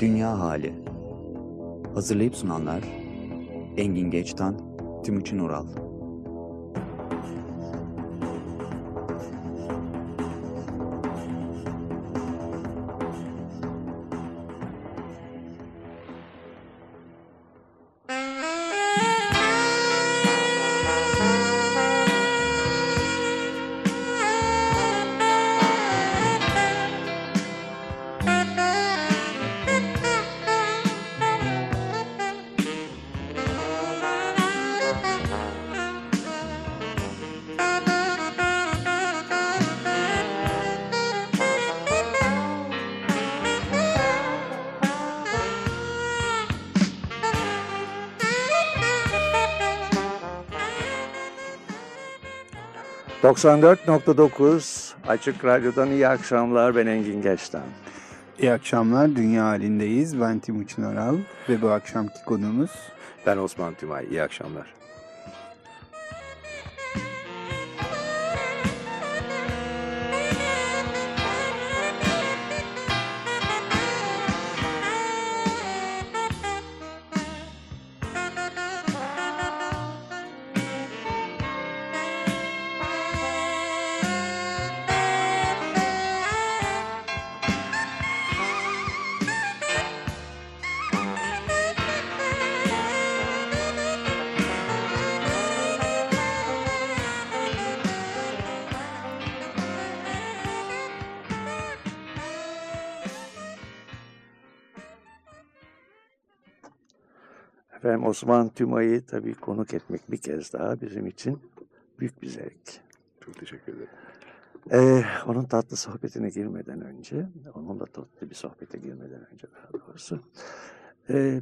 Dünya Hali. Hazırlayıp sunanlar Engin Geçtan, Timuçin Ural 94.9 Açık Radyo'dan iyi akşamlar. Ben Engin Geçten. İyi akşamlar. Dünya halindeyiz. Ben Timuçin Oral ve bu akşamki konuğumuz... Ben Osman Tümay. İyi akşamlar. Efendim Osman Tümay'ı tabii konuk etmek bir kez daha bizim için büyük bir zevk. Çok teşekkür ederim. Ee, onun tatlı sohbetine girmeden önce, onunla tatlı bir sohbete girmeden önce daha doğrusu, e,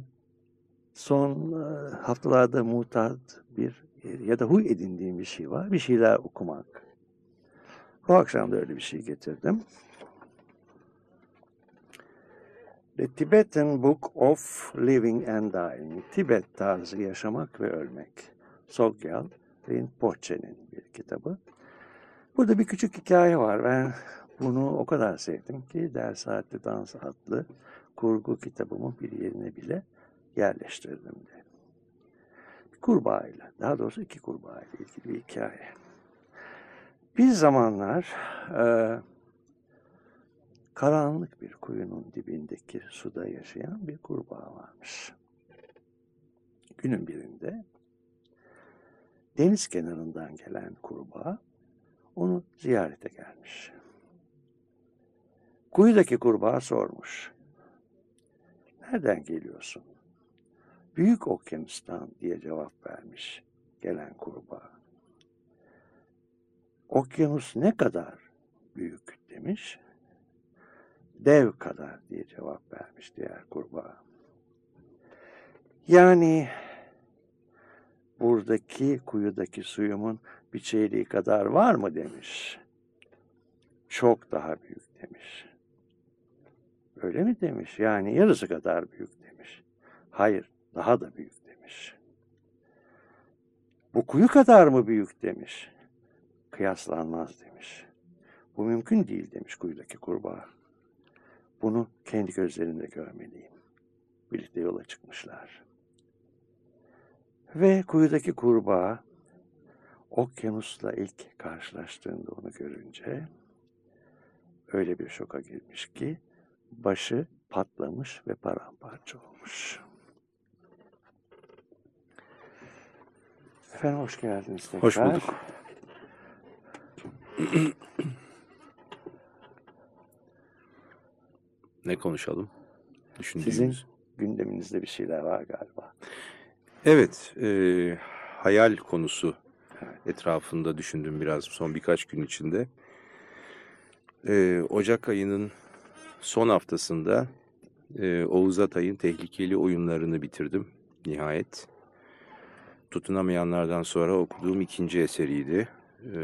son e, haftalarda mutat bir ya da huy edindiğim bir şey var. Bir şeyler okumak. Bu akşam da öyle bir şey getirdim. The Tibetan Book of Living and Dying. Tibet tarzı yaşamak ve ölmek. Sogyal Rinpoche'nin bir kitabı. Burada bir küçük hikaye var. Ben bunu o kadar sevdim ki Ders Saatli Dans adlı kurgu kitabımın bir yerine bile yerleştirdim de. Bir kurbağayla, daha doğrusu iki kurbağayla ilgili bir hikaye. Bir zamanlar e, karanlık bir kuyunun dibindeki suda yaşayan bir kurbağa varmış. Günün birinde deniz kenarından gelen kurbağa onu ziyarete gelmiş. Kuyudaki kurbağa sormuş. Nereden geliyorsun? Büyük okyanustan diye cevap vermiş gelen kurbağa. Okyanus ne kadar büyük demiş. Dev kadar diye cevap vermiş diğer kurbağa. Yani buradaki kuyudaki suyumun bir çeyreği kadar var mı demiş. Çok daha büyük demiş. Öyle mi demiş? Yani yarısı kadar büyük demiş. Hayır, daha da büyük demiş. Bu kuyu kadar mı büyük demiş. Kıyaslanmaz demiş. Bu mümkün değil demiş kuyudaki kurbağa. Bunu kendi gözlerimle görmeliyim. Birlikte yola çıkmışlar. Ve kuyudaki kurbağa okyanusla ilk karşılaştığında onu görünce öyle bir şoka girmiş ki başı patlamış ve paramparça olmuş. Efendim hoş geldiniz tekrar. Hoş bulduk. ne konuşalım? Düşündüğümüz. Sizin gündeminizde bir şeyler var galiba. Evet, e, hayal konusu etrafında düşündüm biraz son birkaç gün içinde. E, Ocak ayının son haftasında e, Oğuz Atay'ın tehlikeli oyunlarını bitirdim nihayet. Tutunamayanlardan sonra okuduğum ikinci eseriydi. E,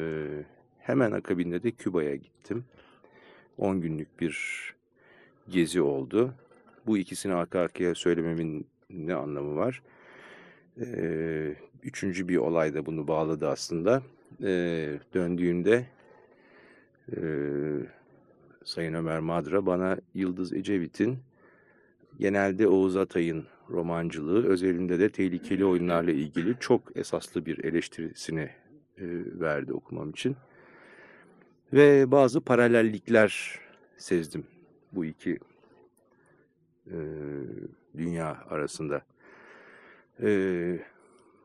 hemen akabinde de Küba'ya gittim. 10 günlük bir gezi oldu. Bu ikisini arka arkaya söylememin ne anlamı var? Ee, üçüncü bir olay da bunu bağladı aslında. Ee, döndüğümde e, Sayın Ömer Madra bana Yıldız Ecevit'in genelde Oğuz Atay'ın romancılığı, özelinde de tehlikeli oyunlarla ilgili çok esaslı bir eleştirisini e, verdi okumam için. Ve bazı paralellikler sezdim bu iki e, dünya arasında. E,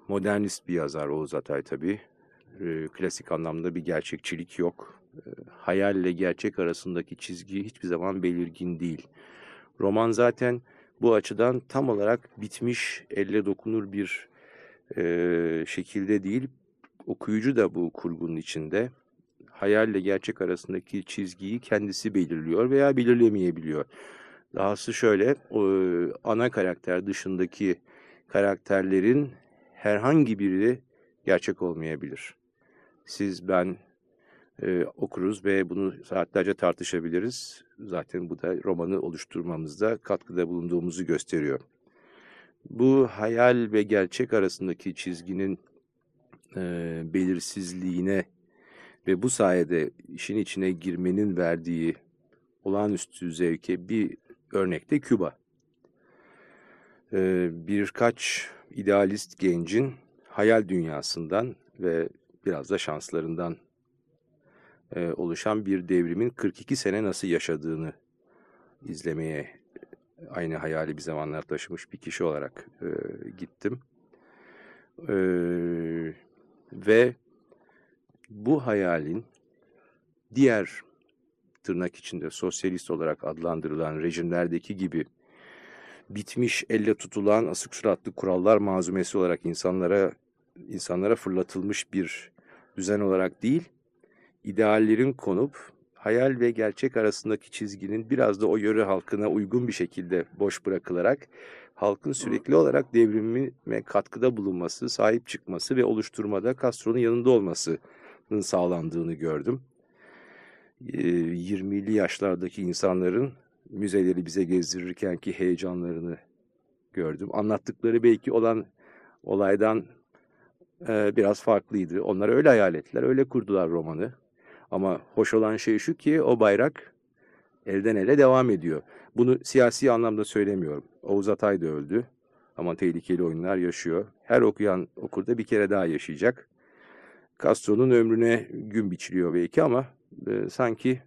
modernist bir yazar Oğuz Atay tabii. E, klasik anlamda bir gerçekçilik yok. E, hayalle gerçek arasındaki çizgi hiçbir zaman belirgin değil. Roman zaten bu açıdan tam olarak bitmiş, elle dokunur bir e, şekilde değil. Okuyucu da bu kurgunun içinde. Hayalle gerçek arasındaki çizgiyi kendisi belirliyor veya belirlemeyebiliyor. Dahası şöyle, ana karakter dışındaki karakterlerin herhangi biri gerçek olmayabilir. Siz, ben e, okuruz ve bunu saatlerce tartışabiliriz. Zaten bu da romanı oluşturmamızda katkıda bulunduğumuzu gösteriyor. Bu hayal ve gerçek arasındaki çizginin e, belirsizliğine ve bu sayede işin içine girmenin verdiği olağanüstü zevke bir örnekte Küba. E, birkaç idealist gencin hayal dünyasından ve biraz da şanslarından e, oluşan bir devrimin 42 sene nasıl yaşadığını izlemeye aynı hayali bir zamanlar taşımış bir kişi olarak e, gittim. E, ve bu hayalin diğer tırnak içinde sosyalist olarak adlandırılan rejimlerdeki gibi bitmiş, elle tutulan asık suratlı kurallar mazumesi olarak insanlara insanlara fırlatılmış bir düzen olarak değil, ideallerin konup hayal ve gerçek arasındaki çizginin biraz da o yöre halkına uygun bir şekilde boş bırakılarak halkın sürekli olarak devrimime katkıda bulunması, sahip çıkması ve oluşturmada Castro'nun yanında olmasının sağlandığını gördüm. 20'li yaşlardaki insanların müzeleri bize gezdirirken ki heyecanlarını gördüm. Anlattıkları belki olan olaydan e, biraz farklıydı. Onlar öyle hayal ettiler, öyle kurdular romanı. Ama hoş olan şey şu ki o bayrak elden ele devam ediyor. Bunu siyasi anlamda söylemiyorum. Oğuz Atay da öldü ama tehlikeli oyunlar yaşıyor. Her okuyan okurda bir kere daha yaşayacak. Castro'nun ömrüne gün biçiliyor belki ama e, sanki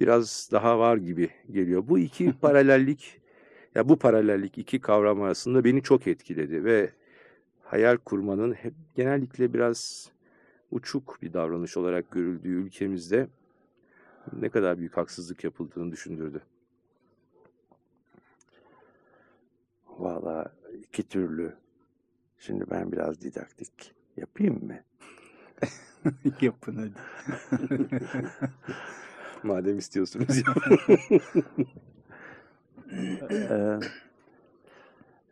biraz daha var gibi geliyor. Bu iki paralellik, ya bu paralellik iki kavram arasında beni çok etkiledi ve hayal kurmanın hep genellikle biraz uçuk bir davranış olarak görüldüğü ülkemizde ne kadar büyük haksızlık yapıldığını düşündürdü. Valla iki türlü. Şimdi ben biraz didaktik yapayım mı? Yapın hadi. Madem istiyorsunuz ya. Ee,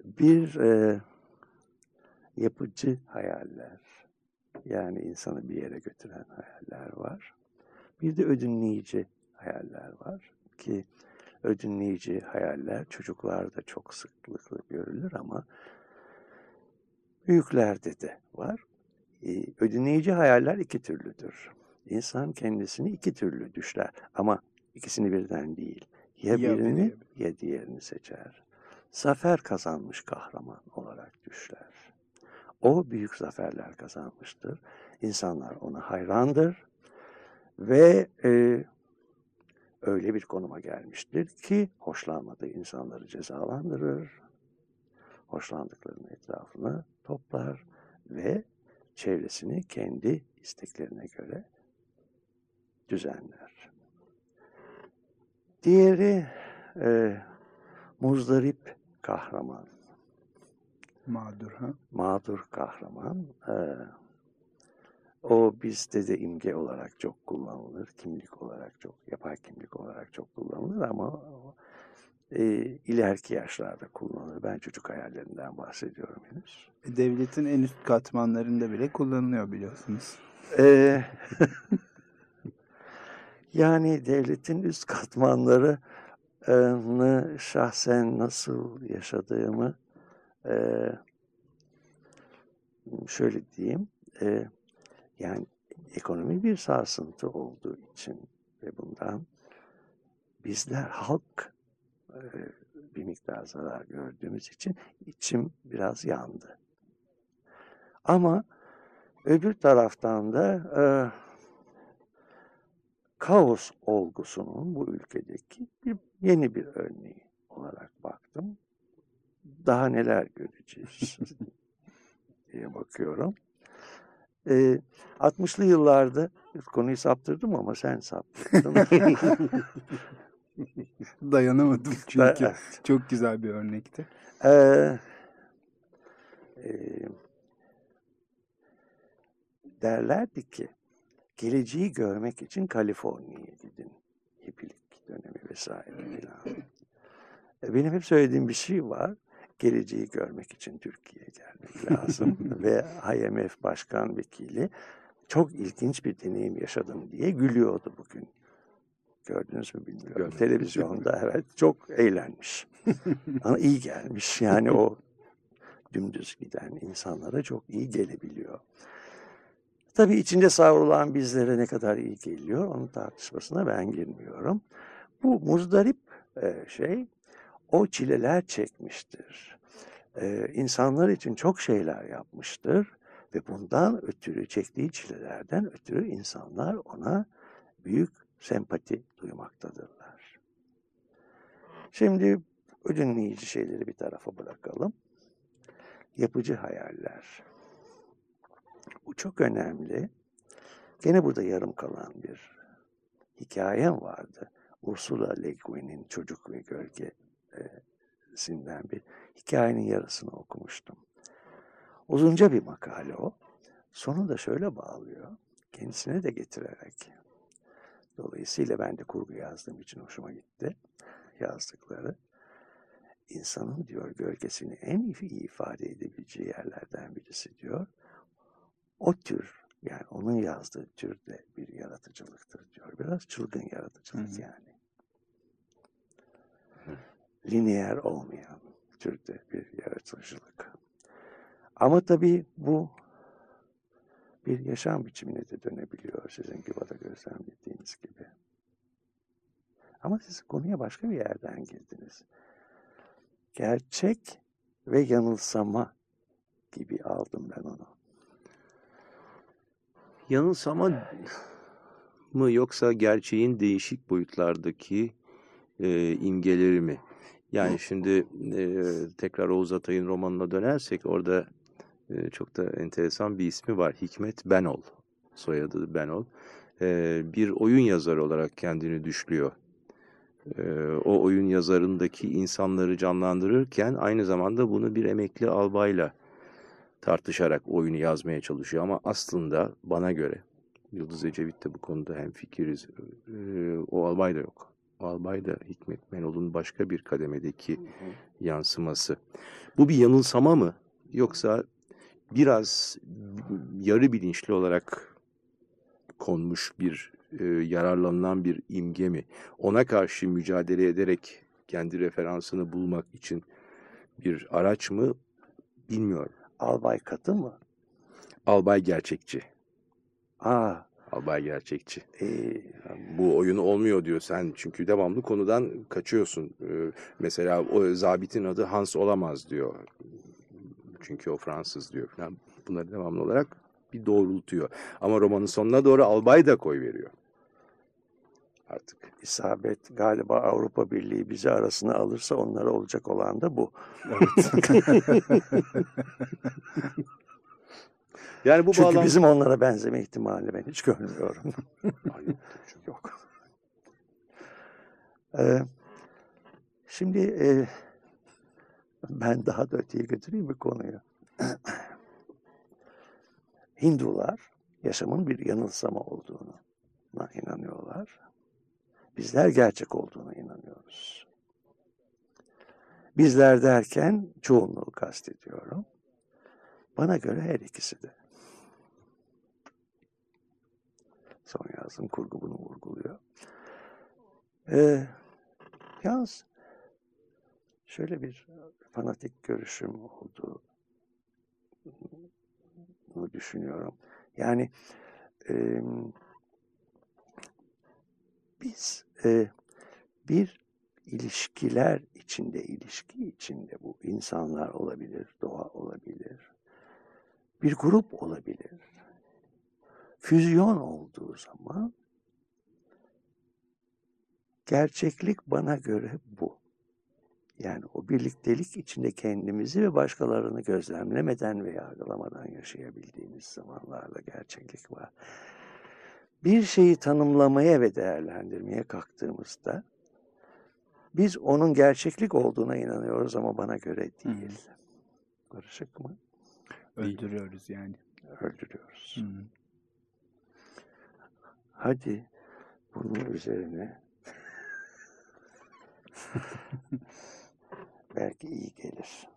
bir e, yapıcı hayaller, yani insanı bir yere götüren hayaller var. Bir de ödünleyici hayaller var ki ödünleyici hayaller çocuklarda çok sıklıkla görülür ama büyüklerde de var. Ödünleyici hayaller iki türlüdür. İnsan kendisini iki türlü düşler ama ikisini birden değil. Ya, Ya birini biri, ya diğerini seçer. Zafer kazanmış kahraman olarak düşler. O büyük zaferler kazanmıştır. İnsanlar ona hayrandır ve e, öyle bir konuma gelmiştir ki hoşlanmadığı insanları cezalandırır. Hoşlandıklarının etrafını toplar ve çevresini kendi isteklerine göre düzenler. Diğeri e, muzdarip kahraman, Mağdur ha. mağdur kahraman. E, o bizde de imge olarak çok kullanılır, kimlik olarak çok, yapay kimlik olarak çok kullanılır ama e, ileriki yaşlarda kullanılır. Ben çocuk hayallerinden bahsediyorum henüz. E, Devletin en üst katmanlarında bile kullanılıyor biliyorsunuz. Ee, yani devletin üst katmanlarını şahsen nasıl yaşadığımı e, şöyle diyeyim. e, yani ekonomi bir sarsıntı olduğu için ve bundan bizler halk bir miktar zarar gördüğümüz için içim biraz yandı. Ama öbür taraftan da e, kaos olgusunun bu ülkedeki bir yeni bir örneği olarak baktım. Daha neler göreceğiz diye bakıyorum. E, 60'lı yıllarda konuyu saptırdım ama sen saptırdın. Dayanamadım çünkü çok güzel bir örnekti. Ee, e, derlerdi ki geleceği görmek için Kaliforniya'ya gidin. Hippilik dönemi vesaire filan. E, Benim hep söylediğim bir şey var. Geleceği görmek için Türkiye'ye gelmek lazım. Ve IMF Başkan Vekili çok ilginç bir deneyim yaşadım diye gülüyordu bugün. Gördünüz mü bilmiyorum. Görmedim. Televizyonda evet çok eğlenmiş. Ama iyi gelmiş. Yani o dümdüz giden insanlara çok iyi gelebiliyor. Tabii içinde savrulan bizlere ne kadar iyi geliyor onun tartışmasına ben girmiyorum. Bu muzdarip e, şey o çileler çekmiştir. E, insanlar için çok şeyler yapmıştır ve bundan ötürü çektiği çilelerden ötürü insanlar ona büyük sempati duymaktadırlar. Şimdi ödünleyici şeyleri bir tarafa bırakalım. Yapıcı hayaller. Bu çok önemli. Gene burada yarım kalan bir hikayem vardı. Ursula Le Guin'in Çocuk ve Gölgesinden bir hikayenin yarısını okumuştum. Uzunca bir makale o. Sonu da şöyle bağlıyor. Kendisine de getirerek. Dolayısıyla ben de kurgu yazdığım için hoşuma gitti yazdıkları. İnsanın diyor gölgesini en iyi ifade edebileceği yerlerden birisi diyor. O tür yani onun yazdığı tür de bir yaratıcılıktır diyor. Biraz çılgın yaratıcılık Hı hı. yani. Lineer olmayan türde bir yaratıcılık. Ama tabii bu bir yaşam biçimine de dönebiliyor sizin Giva'da gözlemlediğiniz gibi. Ama siz konuya başka bir yerden girdiniz. Gerçek ve yanılsama gibi aldım ben onu. Yanılsama mı yoksa gerçeğin değişik boyutlardaki e, imgeleri mi? Yani şimdi e, tekrar Oğuz Atay'ın romanına dönersek orada e, çok da enteresan bir ismi var. Hikmet Benol. Soyadı Benol. E, bir oyun yazarı olarak kendini düşlüyor. E, o oyun yazarındaki insanları canlandırırken aynı zamanda bunu bir emekli albayla tartışarak oyunu yazmaya çalışıyor. Ama aslında bana göre Yıldız Ecevit de bu konuda hemfikiriz. Ee, o albay da yok. O albay da Hikmet Menol'un başka bir kademedeki yansıması. Bu bir yanılsama mı? Yoksa biraz yarı bilinçli olarak konmuş bir e, yararlanılan bir imge mi? Ona karşı mücadele ederek kendi referansını bulmak için bir araç mı? Bilmiyorum. Albay katı mı? Albay gerçekçi. Aa, Albay gerçekçi. e, Bu oyun olmuyor diyor sen çünkü devamlı konudan kaçıyorsun. Ee, mesela o zabitin adı Hans olamaz diyor. Çünkü o Fransız diyor falan. Bunları devamlı olarak bir doğrultuyor. Ama romanın sonuna doğru albay da koy veriyor. Artık. isabet galiba Avrupa Birliği bizi arasına alırsa onlara olacak olan da bu. Yani bu Çünkü bağlam... bizim onlara benzeme ihtimali ben hiç görmüyorum. Çok Yok. Ee, şimdi e, ben daha da öteye götüreyim mi konuyu? Hindular yaşamın bir yanılsama olduğunu inanıyorlar. Bizler gerçek olduğuna inanıyoruz. Bizler derken çoğunluğu kastediyorum. Bana göre her ikisi de. Son yazdığım kurgu bunu vurguluyor. Ee, yalnız şöyle bir fanatik görüşüm olduğunu düşünüyorum. Yani e, biz e, bir ilişkiler içinde, ilişki içinde bu insanlar olabilir, doğa olabilir, bir grup olabilir. Füzyon olduğu zaman gerçeklik bana göre bu. Yani o birliktelik içinde kendimizi ve başkalarını gözlemlemeden ve yargılamadan yaşayabildiğimiz zamanlarda gerçeklik var. Bir şeyi tanımlamaya ve değerlendirmeye kalktığımızda biz onun gerçeklik olduğuna inanıyoruz ama bana göre değil. Karışık mı? Öldürüyoruz yani. Öldürüyoruz. Hı. Hadi bunun üzerine belki iyi gelir.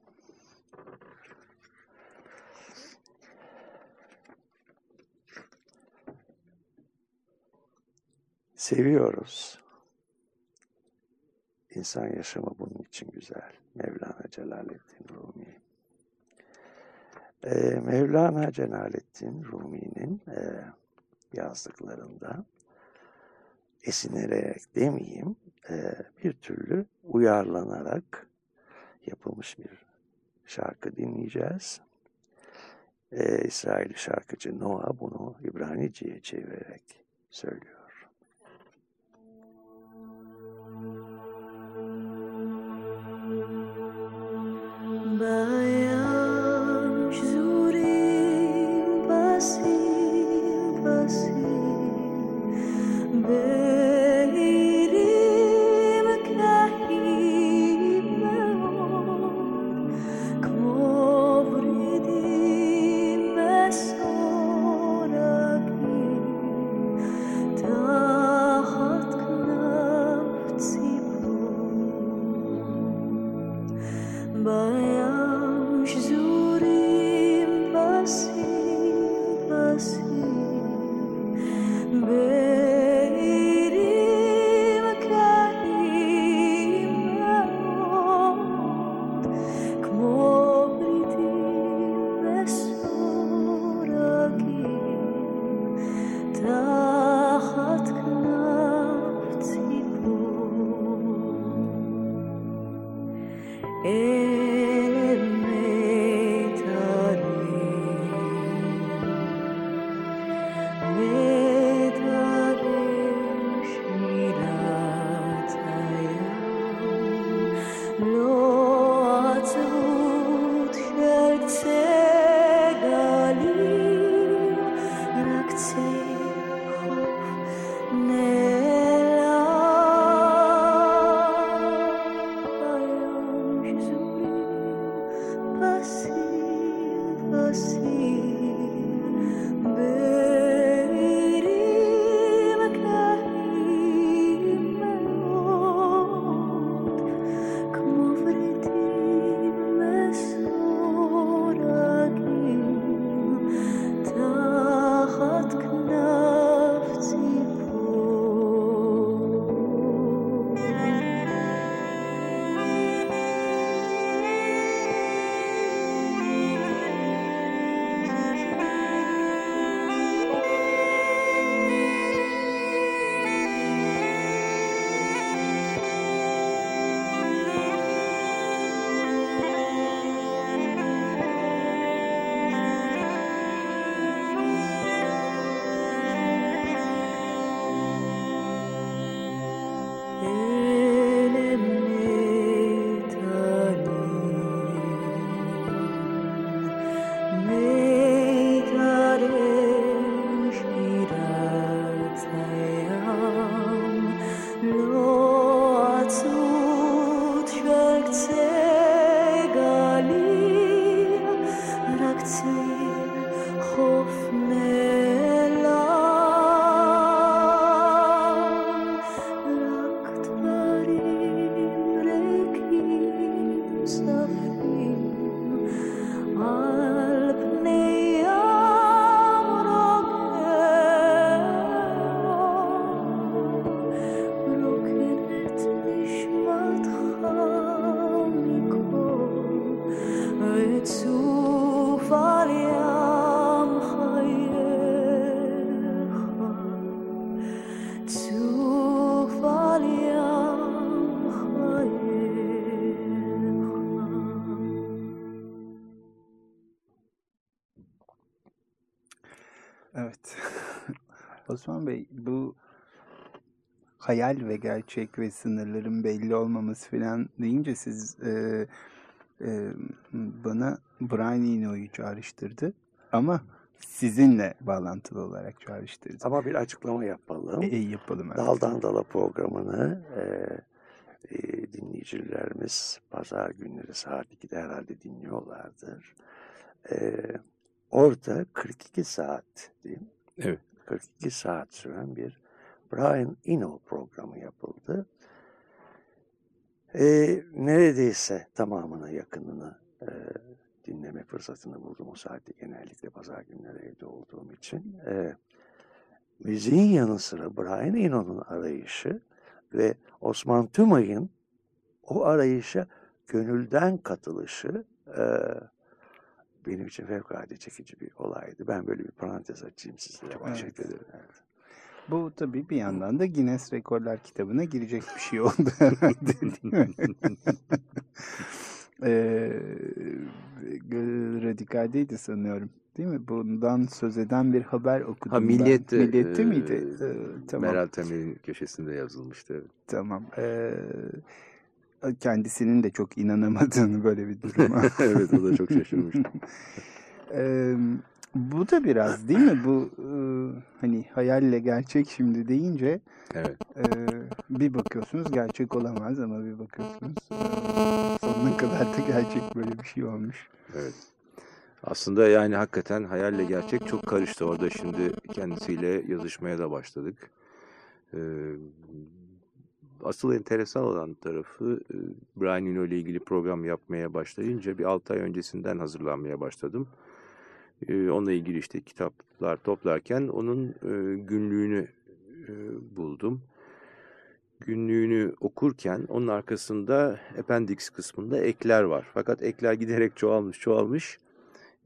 Seviyoruz. İnsan yaşamı bunun için güzel. Mevlana Celaleddin Rumi. Ee, Mevlana Celaleddin Rumi'nin e, yazdıklarında esinerek demeyeyim e, bir türlü uyarlanarak yapılmış bir şarkı dinleyeceğiz. E, İsrail şarkıcı Noah bunu İbranice'ye çevirerek söylüyor. Hayal ve gerçek ve sınırların belli olmaması falan deyince siz e, e, bana Brian Eno'yu çağrıştırdı ama sizinle bağlantılı olarak çağrıştırdı. Ama bir açıklama yapalım. E, yapalım. evet. Daldan Dala programını e, e, dinleyicilerimiz pazar günleri saat 2'de herhalde dinliyorlardır. E, orada 42 saat değil mi? Evet. 42 saat süren bir Brian Eno programı yapıldı. E, neredeyse tamamına yakınını e, dinleme fırsatını buldum o saatte genellikle pazar günleri evde olduğum için. E, müziğin yanı sıra Brian Eno'nun arayışı ve Osman Tümay'ın o arayışa gönülden katılışı e, benim için fevkalade çekici bir olaydı. Ben böyle bir parantez açayım sizlere. Çok Teşekkür teşekkür ederim. Evet. Bu tabii bir yandan da Guinness Rekorlar kitabına girecek bir şey oldu herhalde değil mi? Ee, Radikal'deydi sanıyorum. Değil mi? Bundan söz eden bir haber okudum Ha ben. Milliyet'te, e, miydi? Ee, tamam. Meral Temel'in köşesinde yazılmıştı. Tamam. Ee, kendisinin de çok inanamadığını böyle bir duruma. evet o da çok şaşırmıştı. Ee, bu da biraz değil mi? Bu e, hani hayalle gerçek şimdi deyince Evet. e, bir bakıyorsunuz gerçek olamaz ama bir bakıyorsunuz e, sonuna kadar da gerçek böyle bir şey olmuş. Evet. Aslında yani hakikaten hayalle gerçek çok karıştı. Orada şimdi kendisiyle yazışmaya da başladık. Ee, asıl enteresan olan tarafı e, Brian Eno ile ilgili program yapmaya başlayınca bir 6 ay öncesinden hazırlanmaya başladım. Ee, onunla ilgili işte kitaplar toplarken onun e, günlüğünü e, buldum. Günlüğünü okurken onun arkasında appendix kısmında ekler var. Fakat ekler giderek çoğalmış çoğalmış.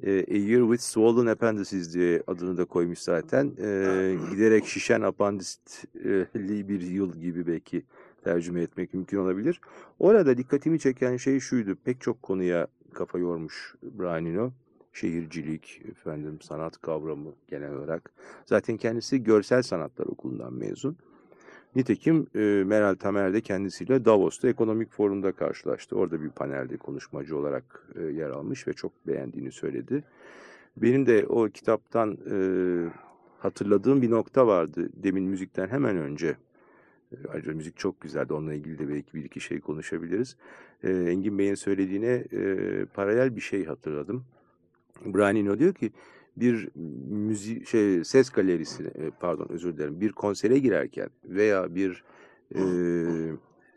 E, A Year with Swollen Appendices diye adını da koymuş zaten. E, giderek şişen apandisli bir yıl gibi belki tercüme etmek mümkün olabilir. Orada dikkatimi çeken şey şuydu. Pek çok konuya kafa yormuş Brian Eno. Şehircilik, efendim sanat kavramı genel olarak. Zaten kendisi görsel sanatlar okulundan mezun. Nitekim e, Meral Tamer de kendisiyle Davos'ta ekonomik forumda karşılaştı. Orada bir panelde konuşmacı olarak e, yer almış ve çok beğendiğini söyledi. Benim de o kitaptan e, hatırladığım bir nokta vardı. Demin müzikten hemen önce. E, Ayrıca müzik çok güzeldi. Onunla ilgili de belki bir iki şey konuşabiliriz. E, Engin Bey'in söylediğine e, paralel bir şey hatırladım. Brian Eno diyor ki bir müzik şey ses galerisine e, pardon özür dilerim bir konsere girerken veya bir e,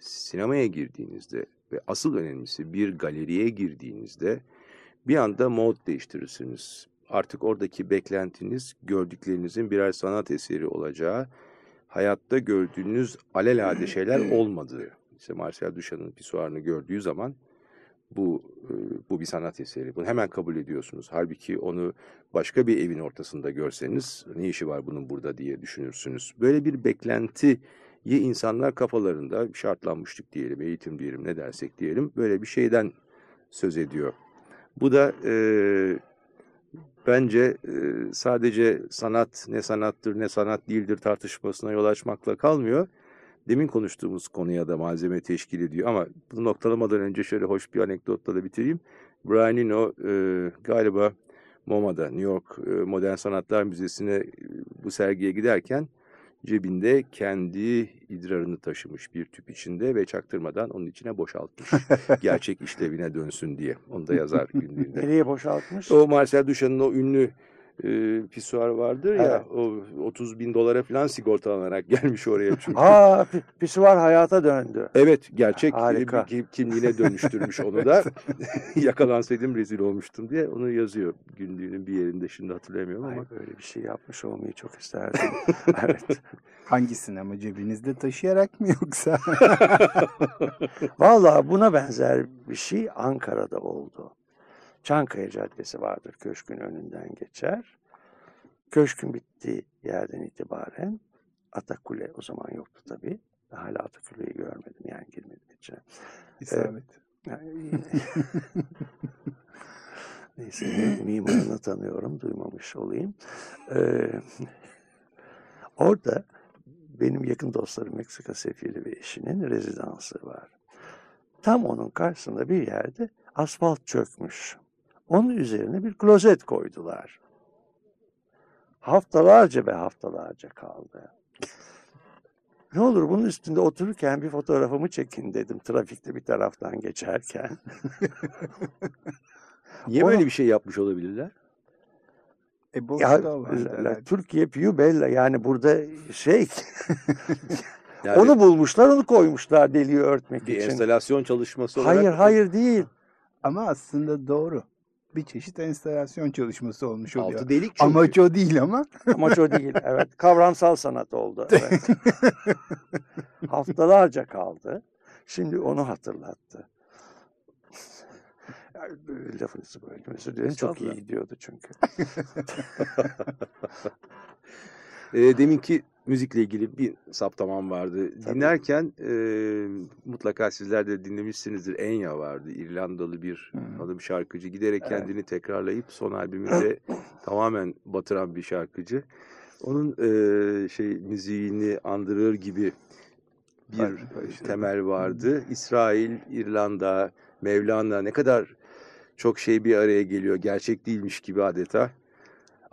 sinemaya girdiğinizde ve asıl önemlisi bir galeriye girdiğinizde bir anda mod değiştirirsiniz. Artık oradaki beklentiniz gördüklerinizin birer sanat eseri olacağı, hayatta gördüğünüz alelade şeyler olmadığı. İşte Marcel Duchamp'ın pisuarını gördüğü zaman bu e, bu bir sanat eseri. Bunu hemen kabul ediyorsunuz. Halbuki onu başka bir evin ortasında görseniz ne işi var bunun burada diye düşünürsünüz. Böyle bir beklentiyi insanlar kafalarında şartlanmışlık diyelim, eğitim diyelim, ne dersek diyelim böyle bir şeyden söz ediyor. Bu da e, bence e, sadece sanat ne sanattır ne sanat değildir tartışmasına yol açmakla kalmıyor demin konuştuğumuz konuya da malzeme teşkil ediyor. Ama bunu noktalamadan önce şöyle hoş bir anekdotla da bitireyim. Brian Eno e, galiba MoMA'da New York e, Modern Sanatlar Müzesi'ne e, bu sergiye giderken cebinde kendi idrarını taşımış bir tüp içinde ve çaktırmadan onun içine boşaltmış. Gerçek işlevine dönsün diye. Onu da yazar günlüğünde. Nereye boşaltmış? O Marcel Duchamp'ın o ünlü e, pisuar vardır ya Evet. o 30 bin dolara falan sigortalanarak gelmiş oraya çünkü. Aa, pi- pisuar hayata döndü. Evet gerçek Harika. bir kim- kimliğine dönüştürmüş onu da. Yakalansaydım rezil olmuştum diye onu yazıyor günlüğünün bir yerinde şimdi hatırlamıyorum ama. Ay, böyle bir şey yapmış olmayı çok isterdim. evet. Hangisini ama cebinizde taşıyarak mı yoksa? Vallahi buna benzer bir şey Ankara'da oldu. Çankaya Caddesi vardır. Köşkün önünden geçer. Köşkün bittiği yerden itibaren Atakule o zaman yoktu tabii. Hala Atakule'yi görmedim yani girmedim içine. İsabet. Yani, Neyse mimarını tanıyorum, duymamış olayım. Ee, orada benim yakın dostlarım Meksika sefiri ve eşinin rezidansı var. Tam onun karşısında bir yerde asfalt çökmüş. Onun üzerine bir klozet koydular. Haftalarca ve haftalarca kaldı. Ne olur bunun üstünde otururken bir fotoğrafımı çekin dedim trafikte bir taraftan geçerken. Niye Ona- böyle bir şey yapmış olabilirler? E boş Ya, la-. Türkiye Piyu Bella yani burada şey Yani onu bulmuşlar onu koymuşlar deliği örtmek bir için. enstalasyon çalışması olarak Hayır hayır değil. Ama aslında doğru. Bir çeşit enstalasyon çalışması olmuş oluyor. altı delik çünkü. Amaç o değil ama. Amaç o değil. Evet kavramsal sanat oldu. Evet. Haftalarca kaldı. Şimdi onu hatırlattı. Ya, Lafınızı böldüm özür dilerim. Çok iyi gidiyordu çünkü. E, deminki müzikle ilgili bir saptamam vardı. Tabii. Dinlerken e, mutlaka sizler de dinlemişsinizdir. Enya vardı. İrlandalı bir Hmm. hanım şarkıcı. Giderek Evet. kendini tekrarlayıp son albümünde tamamen batıran bir şarkıcı. Onun e, şey müziğini andırır gibi bir Var, başladı. temel vardı. İsrail, İrlanda, Mevlana ne kadar çok şey bir araya geliyor. Gerçek değilmiş gibi adeta.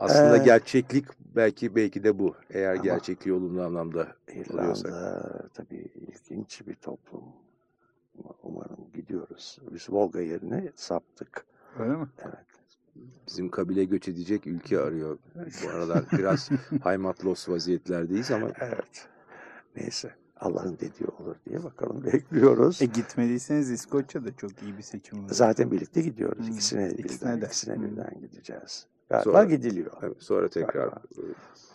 Aslında Ee, gerçeklik belki belki de bu. Eğer Ama- gerçekliği olumlu anlamda alıyorsak. İrlanda tabii ilginç bir toplum. Umarım gidiyoruz. Biz Volga yerine saptık. Öyle mi? Evet. Bizim kabile göç edecek ülke arıyor. Bu aralar biraz haymatlos vaziyetlerdeyiz ama Evet. Neyse. Allah'ın dediği olur diye bakalım bekliyoruz. E gitmediyseniz İskoçya da çok iyi bir seçim olur. Zaten birlikte gidiyoruz. Hmm, İkisine, ikisine birden, de. ikisine Hmm. birden gideceğiz. Galiba Sonra- gidiliyor. evet, sonra tekrar Galiba.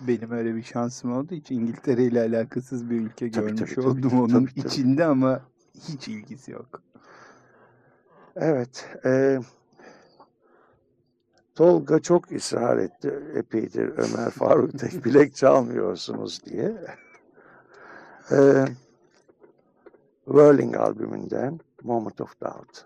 Benim öyle bir şansım olduğu için İngiltere ile alakasız bir ülke Tabii, görmüş tabii, tabii, oldum tabii, onun tabii, tabii. içinde ama hiç ilgisi yok. Evet. e, Tolga çok ısrar etti. Epeydir Ömer Faruk tek bilek çalmıyorsunuz diye. E, Whirling albümünden Moment of Doubt.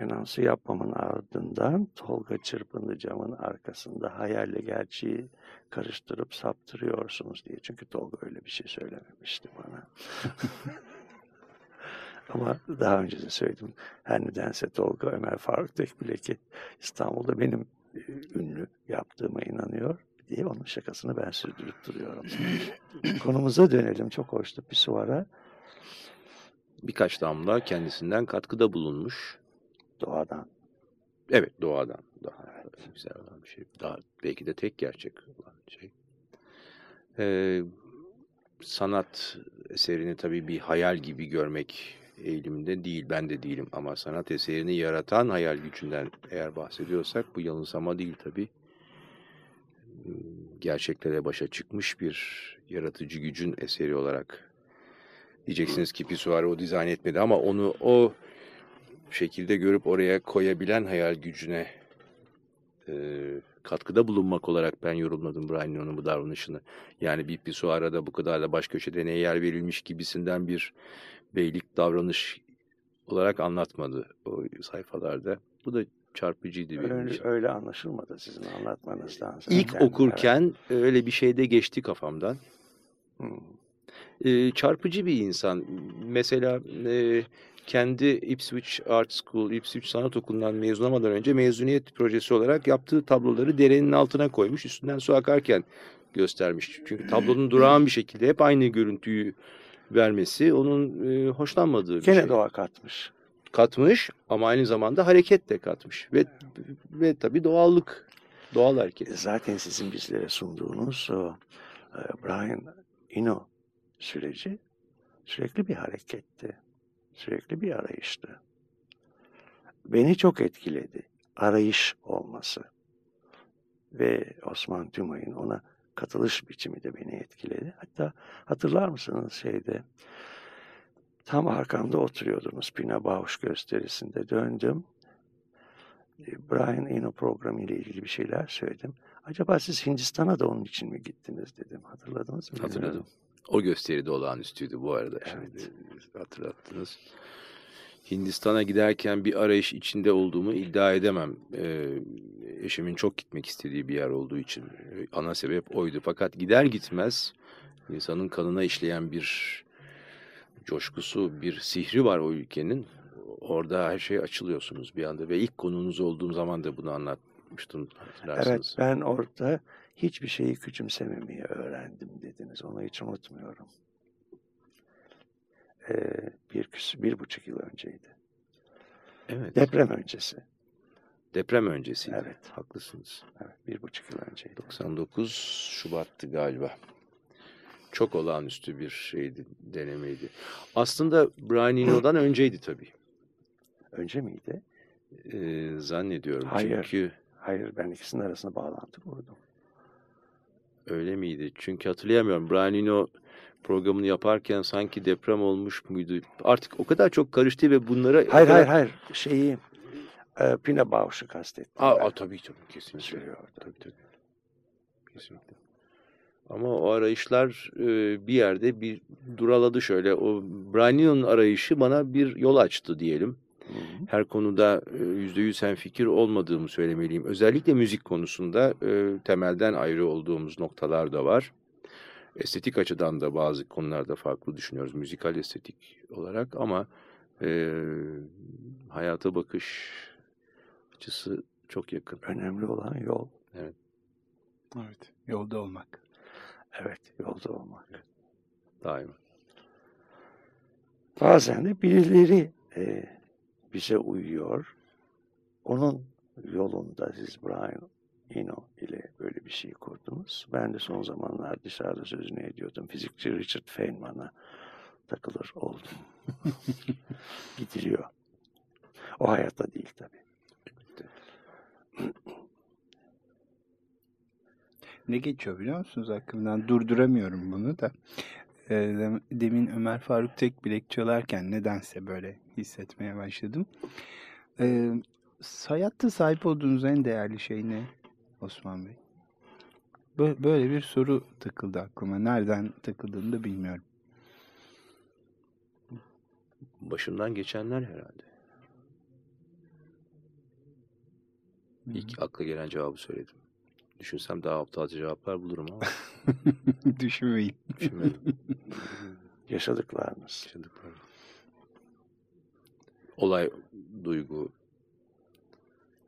Anonsu yapmamın ardından Tolga çırpındı camın arkasında hayalle gerçeği karıştırıp saptırıyorsunuz diye. Çünkü Tolga öyle bir şey söylememişti bana. Ama daha önce de söyledim. Her nedense Tolga Ömer Faruk Tekbileki İstanbul'da benim e, ünlü yaptığıma inanıyor diye onun şakasını ben sürdürüp duruyorum. Konumuza dönelim. Çok hoştu Pisuara birkaç damla kendisinden katkıda bulunmuş. Doğadan. Evet doğadan daha güzel olan bir şey. Daha belki de tek gerçek olan şey. Ee, sanat eserini tabii bir hayal gibi görmek eğiliminde değil. Ben de değilim ama sanat eserini yaratan hayal gücünden eğer bahsediyorsak bu yanılsama değil tabii. Hmm, Gerçeklere başa çıkmış bir yaratıcı gücün eseri olarak diyeceksiniz ki Pisuari o dizayn etmedi ama onu o şekilde görüp oraya koyabilen hayal gücüne e, katkıda bulunmak olarak ben yorumladım Brian Eno'nun bu davranışını. Yani bir pisuarada bu kadar da baş köşede neye yer verilmiş gibisinden bir beylik davranış olarak anlatmadı o sayfalarda. Bu da çarpıcıydı benim Öyle, için. öyle anlaşılmadı sizin anlatmanızdan. İlk okurken öyle bir şey de geçti kafamdan. Evet. Hmm. E, çarpıcı bir insan. Mesela e, kendi Ipswich Art School, Ipswich Sanat Okulu'ndan mezun olmadan önce mezuniyet projesi olarak yaptığı tabloları derenin altına koymuş. Üstünden su akarken göstermiş. Çünkü tablonun durağan bir şekilde hep aynı görüntüyü vermesi onun e, hoşlanmadığı bir Gene şey. doğa katmış. Katmış ama aynı zamanda hareket de katmış. Ve, ve tabii doğallık, doğal hareket. Zaten sizin bizlere sunduğunuz o e, Brian Eno süreci sürekli bir hareketti. Sürekli bir arayıştı. Beni çok etkiledi. Arayış olması. Ve Osman Tümay'ın ona katılış biçimi de beni etkiledi. Hatta hatırlar mısınız şeyde tam arkamda oturuyordunuz Pina Bausch gösterisinde döndüm. E, Brian Eno programı ile ilgili bir şeyler söyledim. Acaba siz Hindistan'a da onun için mi gittiniz dedim. Hatırladınız mı? Hatırladım. O gösteri de olağanüstüydü bu arada. Evet. Şimdi hatırlattınız. Hindistan'a giderken bir arayış içinde olduğumu iddia edemem. Ee, eşimin çok gitmek istediği bir yer olduğu için e, ana sebep oydu. Fakat gider gitmez insanın kanına işleyen bir coşkusu, bir sihri var o ülkenin. Orada her şey açılıyorsunuz bir anda ve ilk konuğunuz olduğum zaman da bunu anlatmıştım. Evet ben orada hiçbir şeyi küçümsememeyi öğrendim dediniz. Onu hiç unutmuyorum. Ee, bir, bir buçuk yıl önceydi. Evet. Deprem öncesi. Deprem öncesiydi. Evet. Haklısınız. Evet, bir buçuk yıl önceydi. 99 Şubat'tı galiba. Çok olağanüstü bir şeydi, denemeydi. Aslında Brian Eno'dan önceydi tabii. Önce miydi? Ee, zannediyorum. Hayır. Çünkü Hayır ben ikisinin arasında bağlantı kurdum. Öyle miydi? Çünkü hatırlayamıyorum. Brian Eno programını yaparken sanki deprem olmuş muydu? Artık o kadar çok karıştı ve bunlara... Hayır kadar- hayır hayır şeyi e, Pina Bausch'u kastettim. Aa, aa, tabii tabii kesinlikle. Tabii tabii. Kesinlikle. Ama o arayışlar e, bir yerde bir duraladı şöyle. O Brian Eno'nun arayışı bana bir yol açtı diyelim. Her konuda e, yüzde yüz fikir olmadığımı söylemeliyim. Özellikle müzik konusunda e, temelden ayrı olduğumuz noktalar da var. Estetik açıdan da bazı konularda farklı düşünüyoruz. Müzikal estetik olarak ama e, hayata bakış açısı çok yakın. Önemli olan yol. Evet. Yolda olmak. Evet yolda olmak. Daima. Bazen de birileri e, bize uyuyor. Onun yolunda siz Brian Eno ile böyle bir şey kurdunuz. Ben de son zamanlar dışarıda sözünü ediyordum. Fizikçi Richard Feynman'a takılır oldum. Gidiliyor. O hayatta değil tabii. Ne geçiyor biliyor musunuz aklımdan? Durduramıyorum bunu da. Ee, dem- demin Ömer Faruk Tek bilek çalarken nedense böyle hissetmeye başladım. Ee, hayatta sahip olduğunuz en değerli şey ne Osman Bey? Bö- Böyle bir soru takıldı aklıma. Nereden takıldığını da bilmiyorum. Başımdan geçenler herhalde. İlk akla gelen cevabı söyledim. Düşünsem daha aptalca cevaplar bulurum ama Düşünmeyin. düşünmedim. Yaşadıklarınız. Yaşadıklarım. Olay, duygu,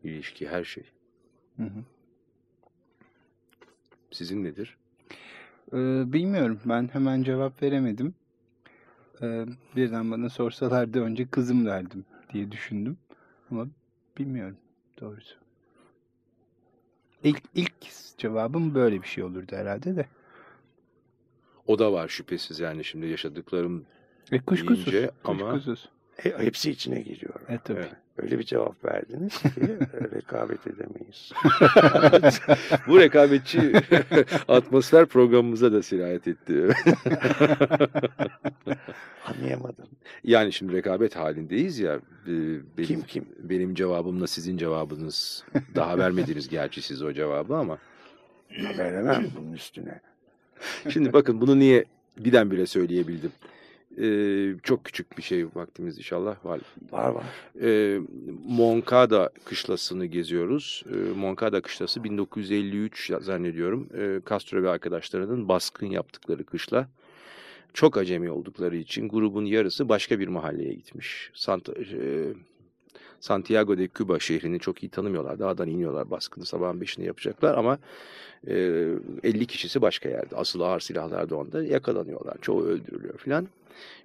ilişki, her şey. Hı hı. Sizin nedir? Ee, bilmiyorum. Ben hemen cevap veremedim. Ee, birden bana sorsalardı önce kızım derdim diye düşündüm. Ama bilmiyorum doğrusu. İlk, ilk cevabım böyle bir şey olurdu herhalde de. O da var şüphesiz yani şimdi yaşadıklarım E, kuşkusuz. deyince ama- kuşkusuz. E, hepsi içine giriyor. E, tabii. Evet. Öyle bir cevap verdiniz ki e, rekabet edemeyiz. bu rekabetçi atmosfer programımıza da sirayet etti. Anlayamadım. yani şimdi rekabet halindeyiz ya. e, Benim, Kim kim? benim cevabımla sizin cevabınız daha vermediniz gerçi siz o cevabı ama. Veremem bunun üstüne. Şimdi bakın bunu niye birdenbire söyleyebildim. Ee, çok küçük bir şey vaktimiz inşallah var. Var var. Ee, Moncada kışlasını geziyoruz. Ee, Moncada kışlası 1953 zannediyorum. Ee, Castro ve arkadaşlarının baskın yaptıkları kışla. Çok acemi oldukları için grubun yarısı başka bir mahalleye gitmiş. Santa, e, Santiago de Cuba şehrini çok iyi tanımıyorlar. Dağdan iniyorlar baskını sabahın beşinde yapacaklar ama e, 50 kişisi başka yerde. Asıl ağır silahlar da onda yakalanıyorlar. Çoğu öldürülüyor filan.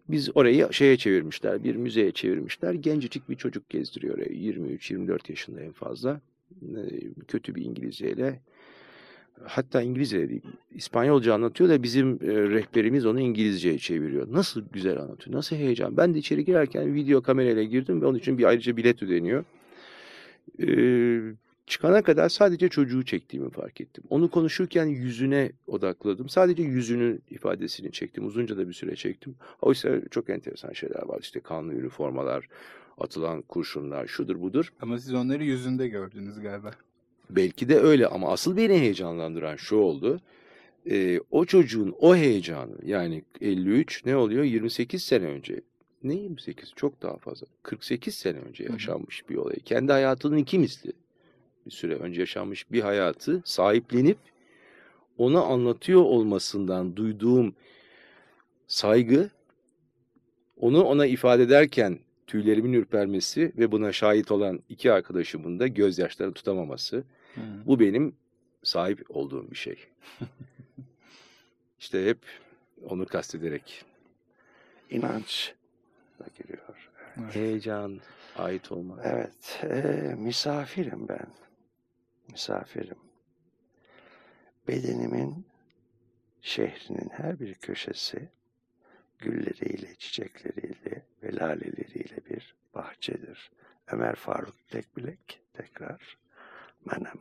Biz orayı şeye çevirmişler, bir müzeye çevirmişler. Gencecik bir çocuk gezdiriyor orayı. 23-24 yaşında en fazla. Ee, Kötü bir İngilizceyle. Hatta İngilizce değil, İspanyolca anlatıyor da bizim e, rehberimiz onu İngilizceye çeviriyor. Nasıl güzel anlatıyor, nasıl heyecan. Ben de içeri girerken video kamerayla girdim ve onun için bir ayrıca bilet ödeniyor. Ee, çıkana kadar sadece çocuğu çektiğimi fark ettim. Onu konuşurken yüzüne odakladım. Sadece yüzünün ifadesini çektim. Uzunca da bir süre çektim. Oysa çok enteresan şeyler var. İşte kanlı üniformalar, atılan kurşunlar, şudur budur. Ama siz onları yüzünde gördünüz galiba. Belki de öyle ama asıl beni heyecanlandıran şu oldu. Ee, o çocuğun o heyecanı yani 53 ne oluyor? 28 sene önce. Ne 28 çok daha fazla. 48 sene önce yaşanmış bir olay. Kendi hayatının iki misli. Bir süre önce yaşanmış bir hayatı sahiplenip ona anlatıyor olmasından duyduğum saygı onu ona ifade ederken tüylerimin ürpermesi ve buna şahit olan iki arkadaşımın da gözyaşlarını tutamaması Hı. bu benim sahip olduğum bir şey. işte hep onu kastederek İnanç da giriyor. heyecan, ait olmak. Evet, e, misafirim ben. Misafirim. Bedenimin, şehrinin her bir köşesi gülleriyle, çiçekleriyle ve laleleriyle bir bahçedir. Ömer Faruk Tekbilek, tekrar Menem.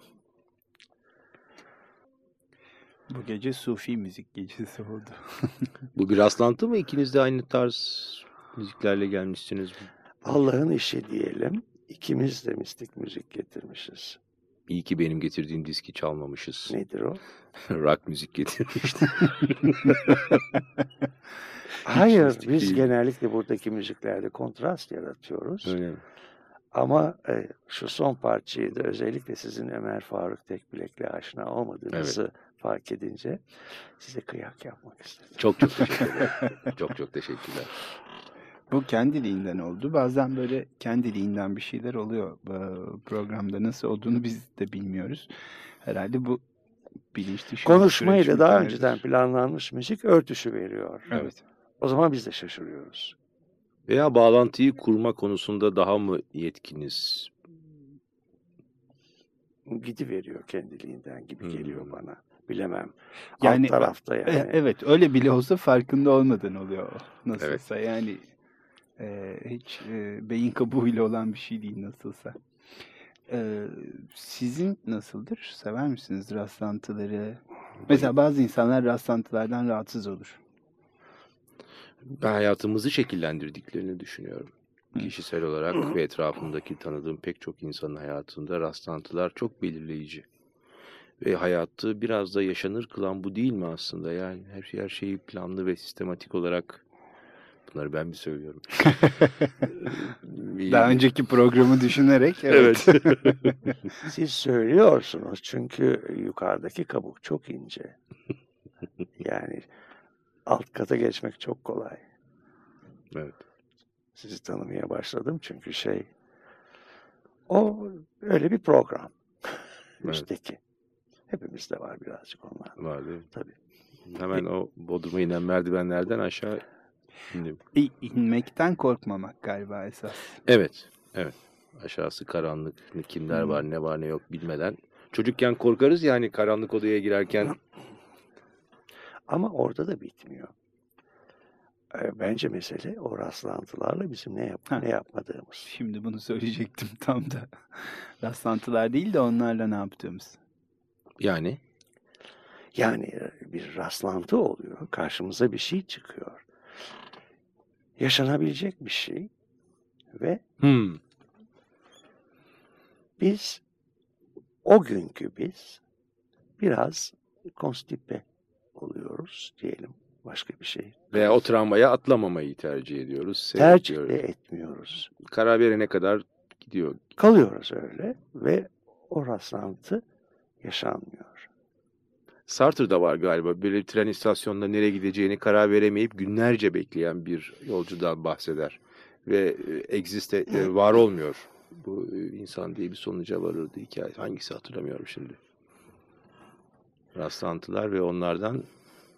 Bu gece Sufi müzik gecesi oldu. Bu bir rastlantı mı? İkiniz de aynı tarz müziklerle gelmişsiniz. Allah'ın işi diyelim, ikimiz de mistik müzik getirmişiz. İyi ki benim getirdiğim diski çalmamışız. Nedir o? Rock müzik getirmiştim. Hayır, biz değil. genellikle buradaki müziklerde kontrast yaratıyoruz. Öyle mi? Ama e, şu son parçayı da özellikle sizin Ömer Faruk Tekbilek'le aşina olmadığınızı fark edince size kıyak yapmak istedim. Çok çok teşekkürler. çok çok teşekkürler. Bu kendiliğinden oldu. Bazen böyle kendiliğinden bir şeyler oluyor bu programda. Nasıl olduğunu biz de bilmiyoruz. Herhalde bu bilinç dışı bir Konuşmayla daha önceden planlanmış müzik örtüşü veriyor. Evet. O zaman biz de şaşırıyoruz. Veya bağlantıyı kurma konusunda daha mı yetkiniz? Gidi veriyor kendiliğinden gibi geliyor Hmm. bana. Bilemem. Yani- Alt tarafta yani. E, Evet öyle bile olsa farkında olmadan oluyor. o. Evet. Nasılsa yani e, hiç e, beyin kabuğuyla olan bir şey değil nasılsa. E, sizin nasıldır? Sever misiniz rastlantıları? Mesela bazı insanlar rastlantılardan rahatsız olur. Ben hayatımızı şekillendirdiklerini düşünüyorum. Hı. Kişisel olarak ve etrafımdaki tanıdığım pek çok insanın hayatında rastlantılar çok belirleyici. Ve hayatı biraz da yaşanır kılan bu değil mi aslında? Yani her, şey, her şeyi planlı ve sistematik olarak bunları ben mi söylüyorum? Daha önceki programı düşünerek evet. Siz söylüyorsunuz çünkü yukarıdaki kabuk çok ince. Yani alt kata geçmek çok kolay. Evet. Sizi tanımaya başladım çünkü şey o öyle bir program. Evet. Üstteki. Hepimizde var birazcık onlar. Var değil mi? Tabii. Hemen o Bodrum'a inen merdivenlerden aşağı indim. İnmekten korkmamak galiba esas. Evet, evet. Aşağısı karanlık, kimler var, ne var, ne yok bilmeden. Çocukken korkarız yani karanlık odaya girerken. Ama orada da bitmiyor. Ee, Bence mesele o rastlantılarla bizim ne yap Ha. ne yapmadığımız. Şimdi bunu söyleyecektim tam da. Rastlantılar değil de onlarla ne yaptığımız. Yani Yani e, bir rastlantı oluyor. Karşımıza bir şey çıkıyor. Yaşanabilecek bir şey. Ve hmm, biz o günkü biz biraz konstipe oluyoruz diyelim. Başka bir şey. veya o travmaya atlamamayı tercih ediyoruz. Tercih de etmiyoruz. Karar verene kadar gidiyor. Kalıyoruz öyle ve o rastlantı yaşanmıyor. Sartre'da var galiba. Böyle bir tren istasyonunda nereye gideceğini karar veremeyip günlerce bekleyen bir yolcudan bahseder. Ve e, existe, e, var olmuyor. Bu e, insan diye bir sonuca varırdı hikaye. Hangisi hatırlamıyorum şimdi. Rastlantılar ve onlardan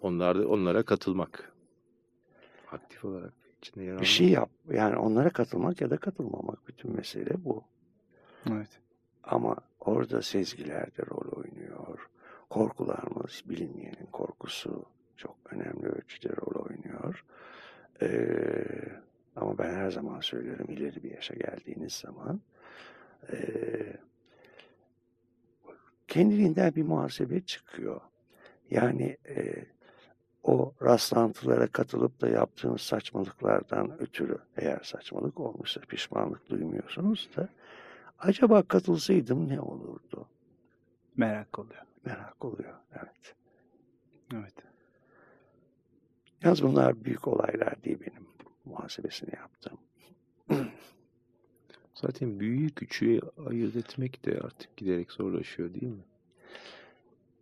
onlarda onlara katılmak. Aktif olarak içinde yer Bir almak. şey yap. Yani onlara katılmak ya da katılmamak bütün mesele bu. Evet. Ama orada sezgiler de rol oynuyor. Korkularımız, bilinmeyenin korkusu çok önemli ölçüde rol oynuyor. Ee, ama ben her zaman söylerim ileri bir yaşa geldiğiniz zaman ee, kendiliğinden bir muhasebe çıkıyor. Yani e, o rastlantılara katılıp da yaptığınız saçmalıklardan ötürü eğer saçmalık olmuşsa pişmanlık duymuyorsunuz da acaba katılsaydım ne olurdu? Merak oluyor. Merak oluyor. Evet. Evet. Yalnız bunlar büyük olaylar değil benim muhasebesini yaptım. Zaten büyüğü küçüğü ayırt etmek de artık giderek zorlaşıyor değil mi?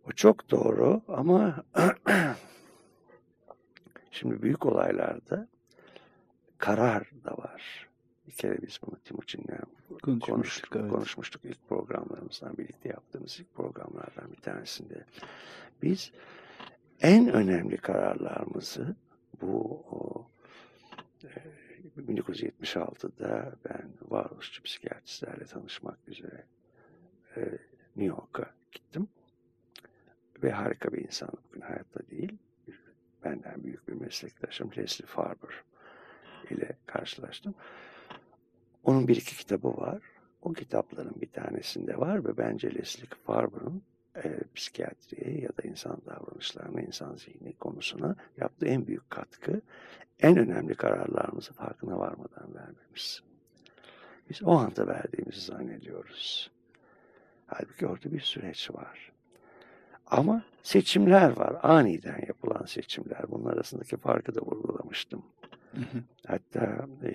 O çok doğru ama şimdi büyük olaylarda karar da var. Bir kere biz bunu Timuçin'le Konuşmuştuk, konuştuk, evet. konuşmuştuk ilk programlarımızdan birlikte yaptığımız ilk programlardan bir tanesinde. Biz en önemli kararlarımızı bu o, e, 1976'da ben varoluşçu psikiyatristlerle tanışmak üzere e, New York'a gittim. Ve harika bir insan bugün hayatta değil. Benden büyük bir meslektaşım Leslie Farber ile karşılaştım. Onun bir iki kitabı var. O kitapların bir tanesinde var ve bence Leslie Farber'ın e, psikiyatriye ya da insan davranışlarına, insan zihni konusuna yaptığı en büyük katkı en önemli kararlarımızı farkına varmadan vermemiz. Biz o anda verdiğimizi zannediyoruz. Halbuki orada bir süreç var. Ama seçimler var. Aniden yapılan seçimler. Bunun arasındaki farkı da vurgulamıştım. Hatta e,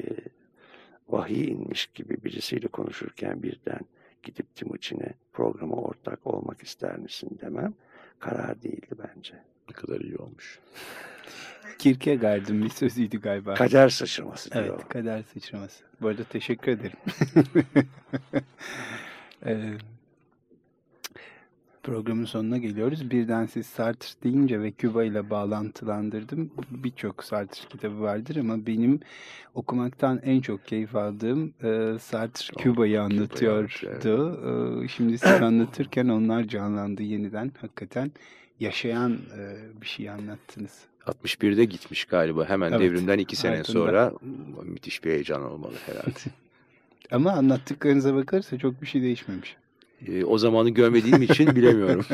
vahiy inmiş gibi birisiyle konuşurken birden gidip Timuçin'e programa ortak olmak ister misin demem karar değildi bence. Ne kadar iyi olmuş. Kierkegaard'ın bir sözüydü galiba. Kader sıçraması diyor. Evet, kader sıçraması. Bu arada teşekkür ederim. Ee, programın sonuna geliyoruz. Birden siz Sartre deyince ve Küba ile bağlantılandırdım. Birçok Sartre kitabı vardır ama benim okumaktan en çok keyif aldığım e, Sartre O, Küba'yı anlatıyordu. Ee, şimdi siz anlatırken onlar canlandı yeniden. Hakikaten yaşayan e, bir şey anlattınız. 61'de gitmiş galiba. Hemen Evet, devrimden iki sene ardından. sonra müthiş bir heyecan olmalı herhalde. Ama anlattıklarınıza bakarsa çok bir şey değişmemiş. Ee, o zamanı görmediğim için bilemiyorum.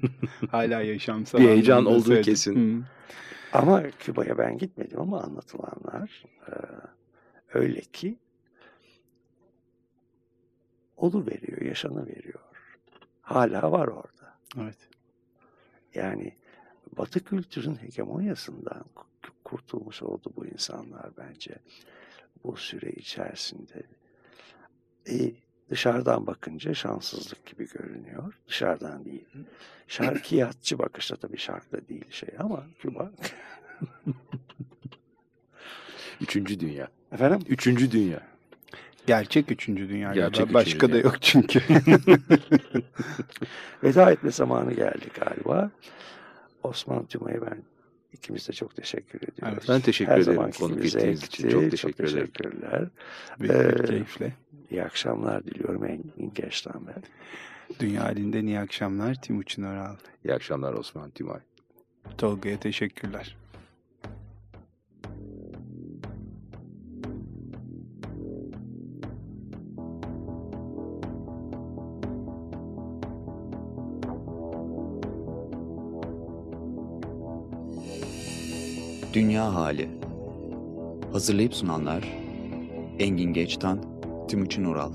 Hala yaşamsal. Bir heyecan olduğu söyledim. kesin. Hı. Ama Küba'ya ben gitmedim ama anlatılanlar e, öyle ki olu veriyor, yaşanı veriyor. Hala var orada. Evet. Yani Batı kültürün hegemonyasından ku- kurtulmuş oldu bu insanlar bence bu süre içerisinde. E, dışarıdan bakınca şanssızlık gibi görünüyor. Dışarıdan değil. Şarkiyatçı bakışta tabii şark da değil şey ama Küba. Üçüncü dünya. Efendim? Üçüncü dünya. Gerçek üçüncü dünya. Gerçek galiba. üçüncü Başka da dünya. yok çünkü. Veda etme zamanı geldi galiba. Osman Tümay'a ben ikimiz de çok teşekkür ediyoruz. Evet, ben teşekkür Her ederim konuk ettiğiniz için. Çok teşekkür ederim. teşekkürler. Ee, keyifle. İyi akşamlar diliyorum Engin Geçten ben. Dünya halinden iyi akşamlar. Timuçin Oral. İyi akşamlar Osman Tümay. Tolga'ya teşekkürler. Dünya Hali. Hazırlayıp sunanlar Engin Geçtan, Timuçin Ural